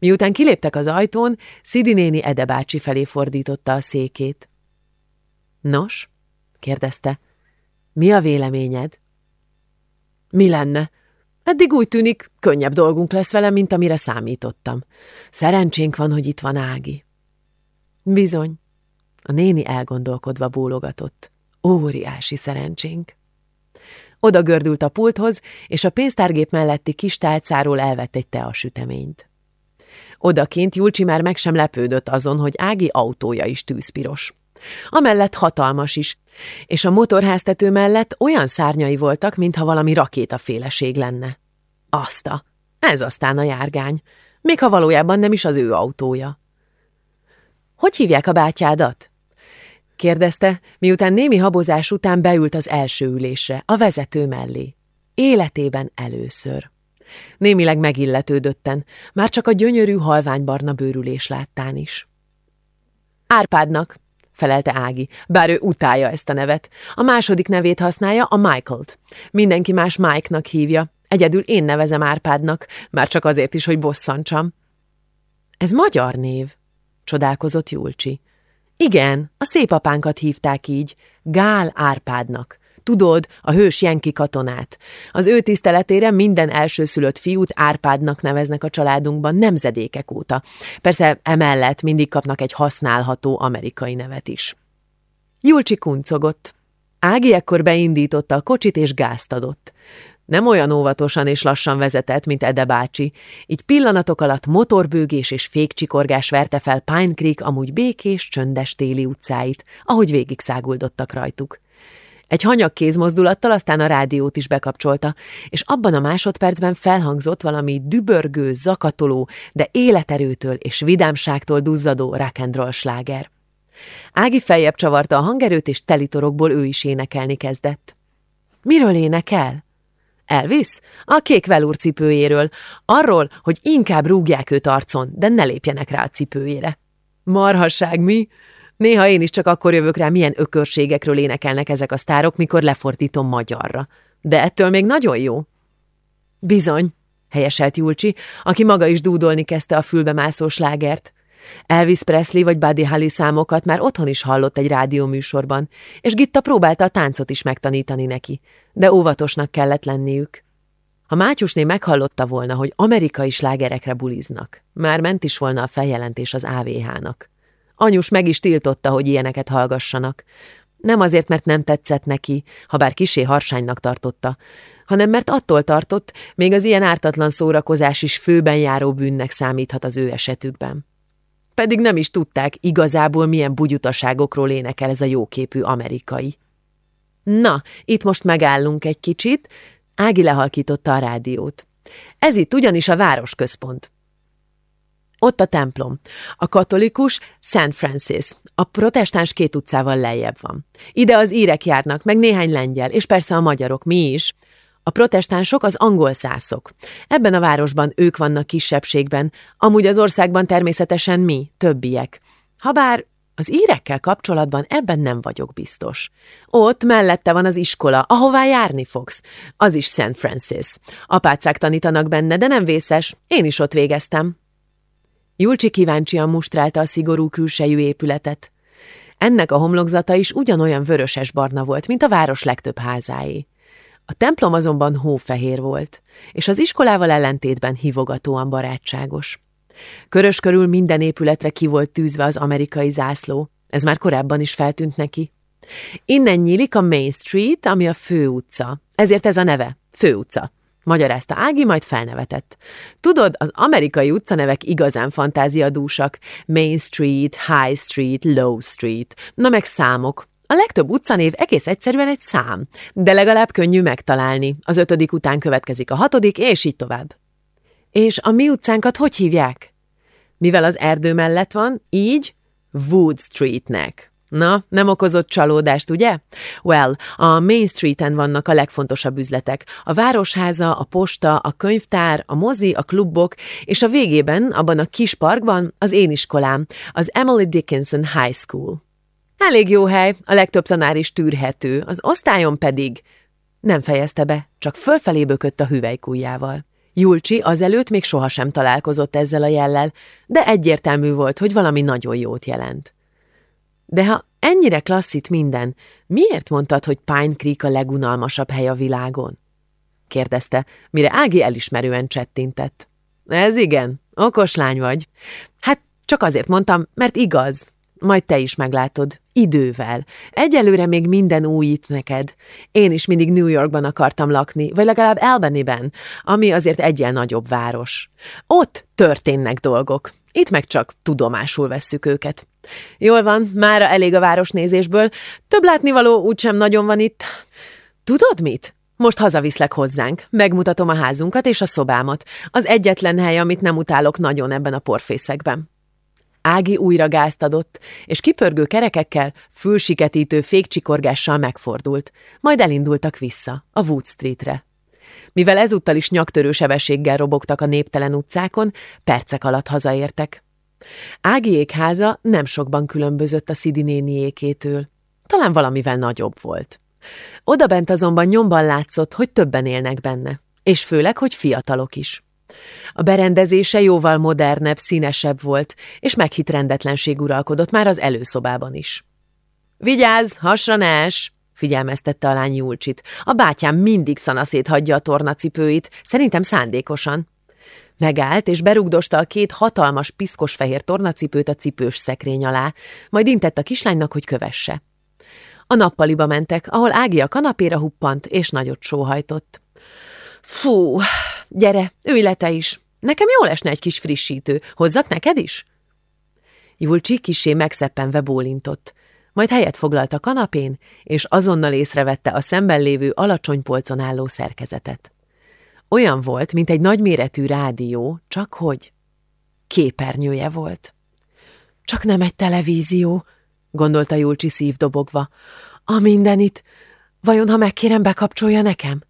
Miután kiléptek az ajtón, Szidi néni Ede bácsi felé fordította a székét. Nos? kérdezte. Mi a véleményed? Mi lenne? Eddig úgy tűnik, könnyebb dolgunk lesz vele, mint amire számítottam. Szerencsénk van, hogy itt van Ági. Bizony. A néni elgondolkodva bólogatott. Óriási szerencsénk. Oda gördült a pulthoz, és a pénztárgép melletti kis tálcáról elvett egy teasüteményt. Odakint Julcsi már meg sem lepődött azon, hogy Ági autója is tűzpiros. Amellett hatalmas is, és a motorháztető mellett olyan szárnyai voltak, mintha valami rakétaféleség lenne. Azta, ez aztán a járgány, még ha valójában nem is az ő autója. Hogy hívják a bátyádat? kérdezte, miután némi habozás után beült az első ülésre, a vezető mellé. Életében először. Némileg megilletődötten, már csak a gyönyörű halványbarna bőrülés láttán is. Árpádnak, felelte Ági, bár ő utálja ezt a nevet. A második nevét használja, a Michael-t. Mindenki más Mike-nak hívja, egyedül én nevezem Árpádnak, már csak azért is, hogy bosszantsam. Ez magyar név, csodálkozott Julcsi. Igen, a szép apánkat hívták így, Gál Árpádnak. Tudod, a hős jenki katonát. Az ő tiszteletére minden elsőszülött fiút Árpádnak neveznek a családunkban nemzedékek óta. Persze emellett mindig kapnak egy használható amerikai nevet is. Julcsi kuncogott. Ági ekkor beindította a kocsit és gázt adott. Nem olyan óvatosan és lassan vezetett, mint Ede bácsi, így pillanatok alatt motorbőgés és fékcsikorgás verte fel Pine Creek amúgy békés, csöndes téli utcáit, ahogy végig száguldottak rajtuk. Egy hanyag kézmozdulattal aztán a rádiót is bekapcsolta, és abban a másodpercben felhangzott valami dübörgő, zakatoló, de életerőtől és vidámságtól duzzadó rock'n'roll sláger. Ági feljebb csavarta a hangerőt, és telitorokból ő is énekelni kezdett. Miről énekel? Elvis? A kék velúr cipőjéről. Arról, hogy inkább rúgják őt arcon, de ne lépjenek rá a cipőjére. Marhasság, mi? Néha én is csak akkor jövök rá, milyen ökörségekről énekelnek ezek a sztárok, mikor lefordítom magyarra. De ettől még nagyon jó. Bizony, helyeselt Julcsi, aki maga is dúdolni kezdte a fülbe mászó slágert. Elvis Presley vagy Buddy Holly számokat már otthon is hallott egy rádióműsorban, és Gitta próbálta a táncot is megtanítani neki, de óvatosnak kellett lenniük. Ha Mátyusné meghallotta volna, hogy amerikai slágerekre buliznak, már ment is volna a feljelentés az AVH-nak. Anyus meg is tiltotta, hogy ilyeneket hallgassanak. Nem azért, mert nem tetszett neki, ha bár kisé harsánynak tartotta, hanem mert attól tartott, még az ilyen ártatlan szórakozás is főben járó bűnnek számíthat az ő esetükben. Pedig nem is tudták igazából, milyen bugyutaságokról énekel ez a jóképű amerikai. Na, itt most megállunk egy kicsit, Ági lehalkította a rádiót. Ez itt ugyanis a városközpont. Ott a templom. A katolikus St. Francis. A protestáns két utcával lejjebb van. Ide az írek járnak, meg néhány lengyel, és persze a magyarok, mi is. A protestánsok az angol szászok. Ebben a városban ők vannak kisebbségben, amúgy az országban természetesen mi, többiek. Habár az írekkel kapcsolatban ebben nem vagyok biztos. Ott mellette van az iskola, ahová járni fogsz. Az is St. Francis. Apácák tanítanak benne, de nem vészes. Én is ott végeztem. Julcsi kíváncsian mustrálta a szigorú külsejű épületet. Ennek a homlokzata is ugyanolyan vöröses-barna volt, mint a város legtöbb házáé. A templom azonban hófehér volt, és az iskolával ellentétben hívogatóan barátságos. Körös körül minden épületre ki volt tűzve az amerikai zászló, ez már korábban is feltűnt neki. Innen nyílik a Main Street, ami a főutca. Ezért ez a neve, főutca. Magyarázta Ági, majd felnevetett. Tudod, az amerikai utcanevek igazán fantáziadúsak. Main Street, High Street, Low Street. Na meg számok. A legtöbb utcanév egész egyszerűen egy szám, de legalább könnyű megtalálni. Az ötödik után következik a hatodik, és így tovább. És a mi utcánkat hogy hívják? Mivel az erdő mellett van, így Wood Streetnek. Na, nem okozott csalódást, ugye? Well, a Main Streeten vannak a legfontosabb üzletek. A városháza, a posta, a könyvtár, a mozi, a klubok, és a végében, abban a kis parkban, az én iskolám, az Emily Dickinson High School. Elég jó hely, a legtöbb tanár is tűrhető, az osztályon pedig... Nem fejezte be, csak fölfelé bökött a hüvelykújjával. Julcsi azelőtt még sohasem találkozott ezzel a jellel, de egyértelmű volt, hogy valami nagyon jót jelent. De ha ennyire klasszít minden, miért mondtad, hogy Pine Creek a legunalmasabb hely a világon? kérdezte, mire Ági elismerően csettintett. Ez igen, okos lány vagy. Hát csak azért mondtam, mert igaz. Majd te is meglátod. Idővel. Egyelőre még minden újít neked. Én is mindig New Yorkban akartam lakni, vagy legalább Albany-ben, ami azért egyel nagyobb város. Ott történnek dolgok. Itt meg csak tudomásul vesszük őket. Jól van, mára elég a városnézésből. Több látnivaló úgysem nagyon van itt. Tudod mit? Most hazaviszlek hozzánk, megmutatom a házunkat és a szobámat. Az egyetlen hely, amit nem utálok nagyon ebben a porfészekben. Ági újra gázt adott, és kipörgő kerekekkel, fülsiketítő fékcsikorgással megfordult, majd elindultak vissza, a Wood Streetre. Mivel ezúttal is nyaktörő sebességgel robogtak a néptelen utcákon, percek alatt hazaértek. Ágiék háza nem sokban különbözött a Szidi néniékétől. Talán valamivel nagyobb volt. Oda bent azonban nyomban látszott, hogy többen élnek benne, és főleg, hogy fiatalok is. A berendezése jóval modernebb, színesebb volt, és meghitt rendetlenség uralkodott már az előszobában is. Vigyázz, hasra ne es! figyelmeztette a lány Julcsit. A bátyám mindig szanaszét hagyja a tornacipőit, szerintem szándékosan. Megállt, és berugdosta a két hatalmas, piszkos fehér tornacipőt a cipős szekrény alá, majd intett a kislánynak, hogy kövesse. A nappaliba mentek, ahol Ági a kanapéra huppant, és nagyot sóhajtott. Fú, gyere, ülj le te is. Nekem jól esne egy kis frissítő. Hozzak neked is? Julcsi kisé megszeppenve bólintott. Majd helyet foglalt a kanapén, és azonnal észrevette a szemben lévő alacsony polcon álló szerkezetet. Olyan volt, mint egy nagyméretű rádió, csak hogy képernyője volt. Csak nem egy televízió, gondolta Julcsi szívdobogva. A mindenit, vajon ha megkérem, bekapcsolja nekem?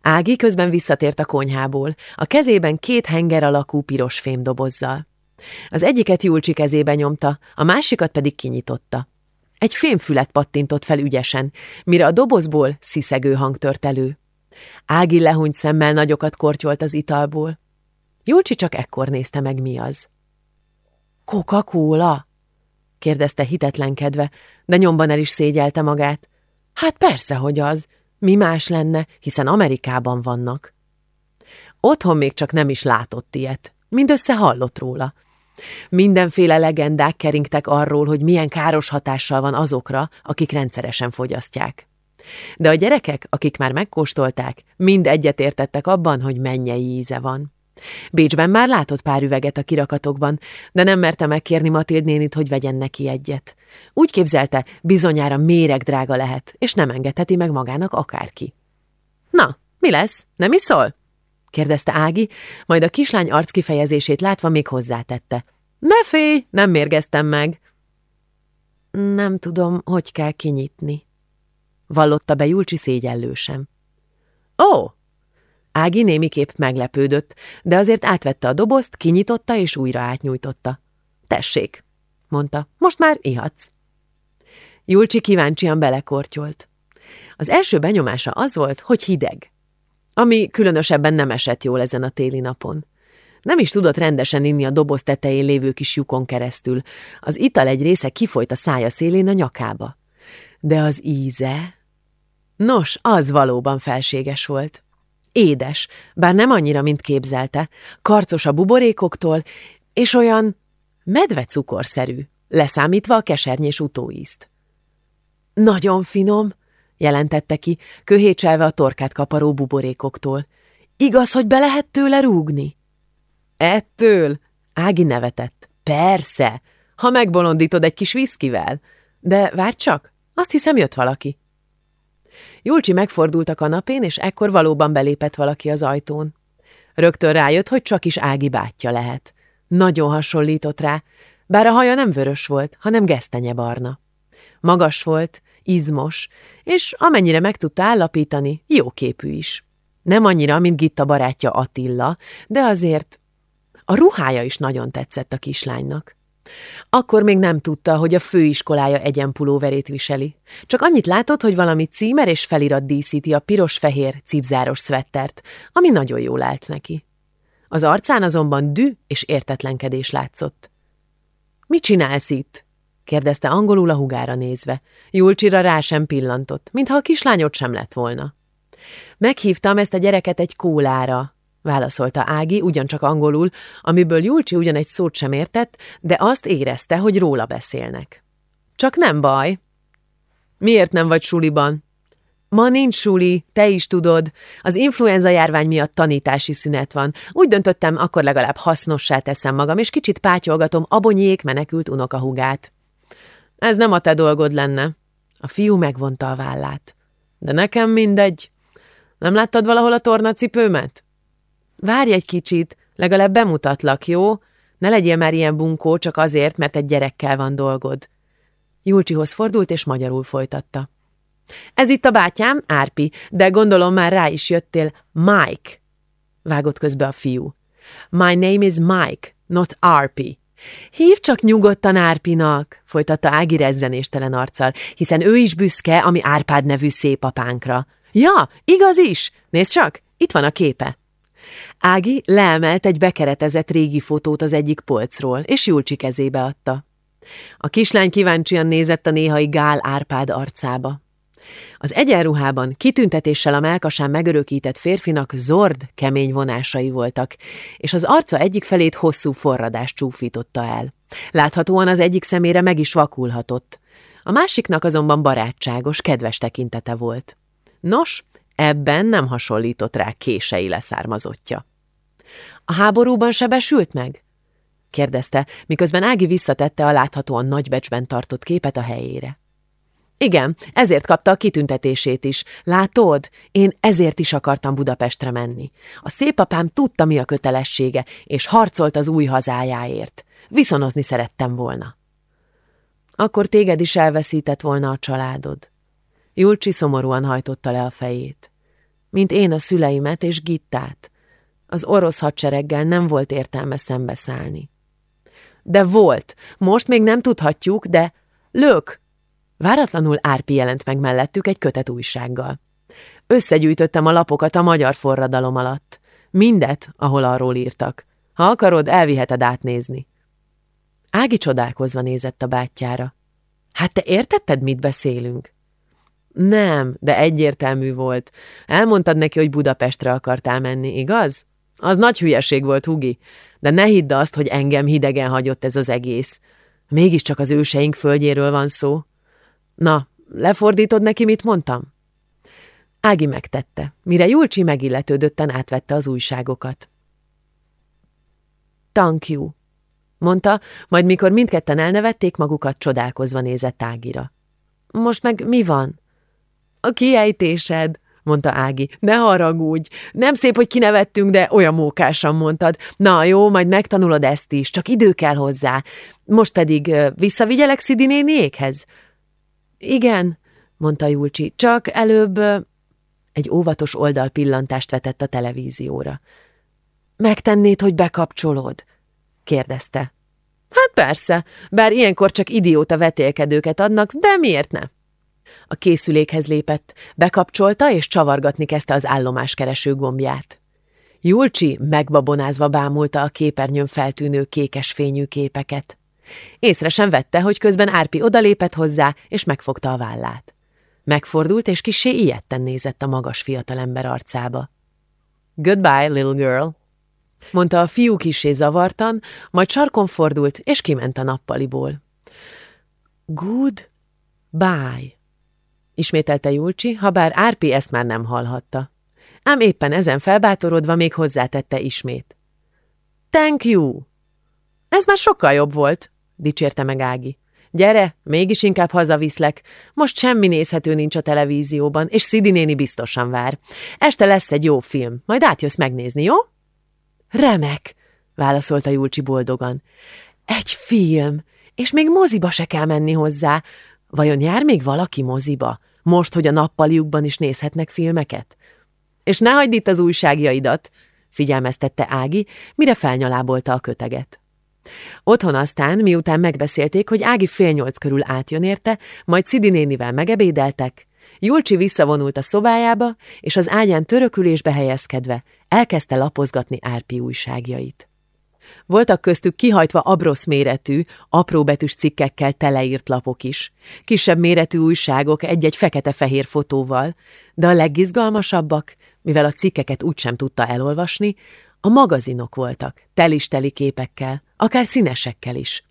Ági közben visszatért a konyhából, a kezében két henger alakú piros fémdobozzal. Az egyiket Julcsi kezébe nyomta, a másikat pedig kinyitotta. Egy fémfület pattintott fel ügyesen, mire a dobozból sziszegő hang tört elő. Ági lehúnyt szemmel nagyokat kortyolt az italból. Julcsi csak ekkor nézte meg, mi az. Coca-Cola? kérdezte hitetlenkedve, de nyomban el is szégyelte magát. Hát persze, hogy az. Mi más lenne, hiszen Amerikában vannak. Otthon még csak nem is látott ilyet, mindössze hallott róla. Mindenféle legendák keringtek arról, hogy milyen káros hatással van azokra, akik rendszeresen fogyasztják. De a gyerekek, akik már megkóstolták, mind egyetértettek abban, hogy mennyei íze van. Bécsben már látott pár üveget a kirakatokban, de nem merte megkérni Matild nénit, hogy vegyen neki egyet. Úgy képzelte, bizonyára méreg drága lehet, és nem engedheti meg magának akárki. Na, mi lesz? Nem iszol? kérdezte Ági, majd a kislány arckifejezését látva még hozzátette. Ne félj, nem mérgeztem meg. Nem tudom, hogy kell kinyitni, vallotta be Julcsi szégyellősem. Ó, Ági némiképp meglepődött, de azért átvette a dobozt, kinyitotta és újra átnyújtotta. Tessék, mondta, most már ihatsz. Julcsi kíváncsian belekortyolt. Az első benyomása az volt, hogy hideg, ami különösebben nem esett jól ezen a téli napon. Nem is tudott rendesen inni a doboz tetején lévő kis lyukon keresztül. Az ital egy része kifolyt a szája szélén a nyakába. De az íze... Nos, az valóban felséges volt. Édes, bár nem annyira, mint képzelte, karcos a buborékoktól, és olyan medvecukorszerű, leszámítva a kesernyés utóízt. Nagyon finom, jelentette ki, köhécselve a torkát kaparó buborékoktól. Igaz, hogy be lehet tőle rúgni? Ettől? Ági nevetett. Persze, ha megbolondítod egy kis viszkivel. De várj csak, azt hiszem jött valaki. Julcsi megfordult a kanapén, és ekkor valóban belépett valaki az ajtón. Rögtön rájött, hogy csak is Ági bátyja lehet. Nagyon hasonlított rá, bár a haja nem vörös volt, hanem gesztenyebarna. Magas volt, izmos, és amennyire meg tudta állapítani, jó képű is. Nem annyira, mint Gitta barátja Attila, de azért a ruhája is nagyon tetszett a kislánynak. Akkor még nem tudta, hogy a főiskolája egyenpulóverét viseli. Csak annyit látott, hogy valami címer és felirat díszíti a piros-fehér cipzáros szvettert, ami nagyon jól állt neki. Az arcán azonban dű és értetlenkedés látszott. – Mit csinálsz itt? – kérdezte angolul a hugára nézve. Julcsira rá sem pillantott, mintha a kislányot sem lett volna. – Meghívtam ezt a gyereket egy kólára válaszolta Ági, ugyancsak angolul, amiből Julcsi ugyan egy szót sem értett, de azt érezte, hogy róla beszélnek. Csak nem baj. Miért nem vagy suliban? Ma nincs suli, te is tudod. Az influenza járvány miatt tanítási szünet van. Úgy döntöttem, akkor legalább hasznossá teszem magam, és kicsit pátyolgatom abonyék menekült unokahugát. Ez nem a te dolgod lenne. A fiú megvonta a vállát. De nekem mindegy. Nem láttad valahol a tornacipőmet? Várj egy kicsit, legalább bemutatlak, jó? Ne legyél már ilyen bunkó csak azért, mert egy gyerekkel van dolgod. Julcsihoz fordult, és magyarul folytatta. Ez itt a bátyám, Árpi, de gondolom már rá is jöttél. Mike, vágott közbe a fiú. My name is Mike, not Árpi. Hív csak nyugodtan Árpinak, folytatta Ági rezzenéstelen arccal, hiszen ő is büszke, ami Árpád nevű szép apánkra. Ja, igaz is! Nézd csak, itt van a képe. Ági leemelt egy bekeretezett régi fotót az egyik polcról, és Julcsi kezébe adta. A kislány kíváncsian nézett a néhai Gál Árpád arcába. Az egyenruhában kitüntetéssel a melkasán megörökített férfinak zord, kemény vonásai voltak, és az arca egyik felét hosszú forradás csúfította el. Láthatóan az egyik szemére meg is vakulhatott. A másiknak azonban barátságos, kedves tekintete volt. Nos, Ebben nem hasonlított rá kései leszármazottja. A háborúban sebesült meg? kérdezte, miközben Ági visszatette a láthatóan nagybecsben tartott képet a helyére. Igen, ezért kapta a kitüntetését is. Látod? Én ezért is akartam Budapestre menni. A szépapám tudta, mi a kötelessége, és harcolt az új hazájáért. Viszonozni szerettem volna. Akkor téged is elveszített volna a családod. Julcsi szomorúan hajtotta le a fejét. Mint én a szüleimet és Gittát. Az orosz hadsereggel nem volt értelme szembeszállni. De volt, most még nem tudhatjuk, de lök! Váratlanul Árpi jelent meg mellettük egy kötet újsággal. Összegyűjtöttem a lapokat a magyar forradalom alatt. Mindet, ahol arról írtak. Ha akarod, elviheted átnézni. Ági csodálkozva nézett a bátyjára. Hát te értetted, mit beszélünk? Nem, de egyértelmű volt. Elmondtad neki, hogy Budapestre akartál menni, igaz? Az nagy hülyeség volt, Hugi, de ne hidd azt, hogy engem hidegen hagyott ez az egész. Mégiscsak az őseink földjéről van szó. Na, lefordítod neki, mit mondtam? Ági megtette, mire Julcsi megilletődötten átvette az újságokat. Thank you, mondta, majd mikor mindketten elnevették magukat, csodálkozva nézett Ágira. Most meg mi van? A kiejtésed, mondta Ági. Ne haragudj. Nem szép, hogy kinevettünk, de olyan mókásan mondtad. Na jó, majd megtanulod ezt is, csak idő kell hozzá. Most pedig visszavigyelek Szidi néniékhez? Igen, mondta Julcsi, csak előbb... Egy óvatos oldalpillantást vetett a televízióra. Megtennéd, hogy bekapcsolod? kérdezte. Hát persze, bár ilyenkor csak idióta vetélkedőket adnak, de miért ne? A készülékhez lépett, bekapcsolta és csavargatni kezdte az állomáskereső gombját. Julcsi megbabonázva bámulta a képernyőn feltűnő kékes fényű képeket. Észre sem vette, hogy közben Árpi odalépett hozzá, és megfogta a vállát. Megfordult, és kisé ilyetten nézett a magas fiatalember arcába. Goodbye, little girl, mondta a fiú kisé zavartan, majd sarkon fordult, és kiment a nappaliból. Good bye, ismételte Julcsi, ha bár Árpi ezt már nem hallhatta. Ám éppen ezen felbátorodva még hozzátette ismét. Thank you! Ez már sokkal jobb volt, dicsérte meg Ági. Gyere, mégis inkább hazaviszlek. Most semmi nézhető nincs a televízióban, és Szidi néni biztosan vár. Este lesz egy jó film, majd átjössz megnézni, jó? Remek, válaszolta Julcsi boldogan. Egy film, és még moziba se kell menni hozzá. Vajon jár még valaki moziba? Most, hogy a nappaliukban is nézhetnek filmeket? És ne hagyd itt az újságjaidat, figyelmeztette Ági, mire felnyalábolta a köteget. Otthon aztán, miután megbeszélték, hogy Ági fél nyolc körül átjön érte, majd Szidi nénivel megebédeltek, Julcsi visszavonult a szobájába, és az ágyán törökülésbe helyezkedve elkezdte lapozgatni Árpi újságjait. Voltak köztük kihajtva abrosz méretű, apróbetűs cikkekkel teleírt lapok is, kisebb méretű újságok egy-egy fekete-fehér fotóval, de a legizgalmasabbak, mivel a cikkeket úgysem tudta elolvasni, a magazinok voltak, telisteli képekkel, akár színesekkel is.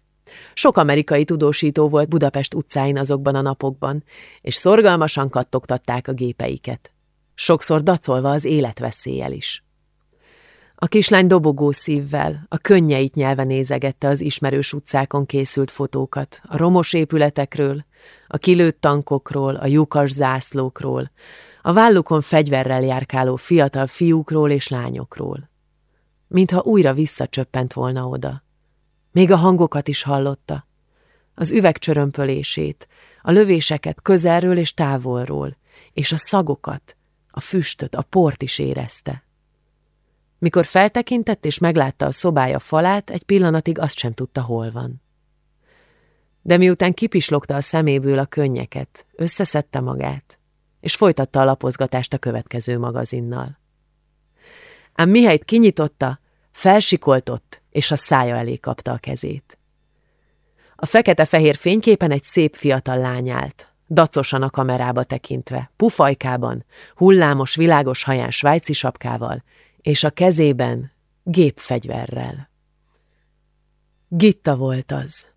Sok amerikai tudósító volt Budapest utcáin azokban a napokban, és szorgalmasan kattogtatták a gépeiket. Sokszor dacolva az életveszéllyel is. A kislány dobogó szívvel, a könnyeit nyelve nézegette az ismerős utcákon készült fotókat, a romos épületekről, a kilőtt tankokról, a lyukas zászlókról, a vállukon fegyverrel járkáló fiatal fiúkról és lányokról. Mintha újra visszacsöppent volna oda. Még a hangokat is hallotta. Az üveg csörömpölését, a lövéseket közelről és távolról, és a szagokat, a füstöt, a port is érezte. Mikor feltekintett és meglátta a szobája falát, egy pillanatig azt sem tudta, hol van. De miután kipislogta a szeméből a könnyeket, összeszedte magát, és folytatta a lapozgatást a következő magazinnal. Ám mihelyt kinyitotta, felsikoltott, és a szája elé kapta a kezét. A fekete-fehér fényképen egy szép fiatal lány állt, dacosan a kamerába tekintve, pufajkában, hullámos, világos haján svájci sapkával, és a kezében gépfegyverrel. Gitta volt az.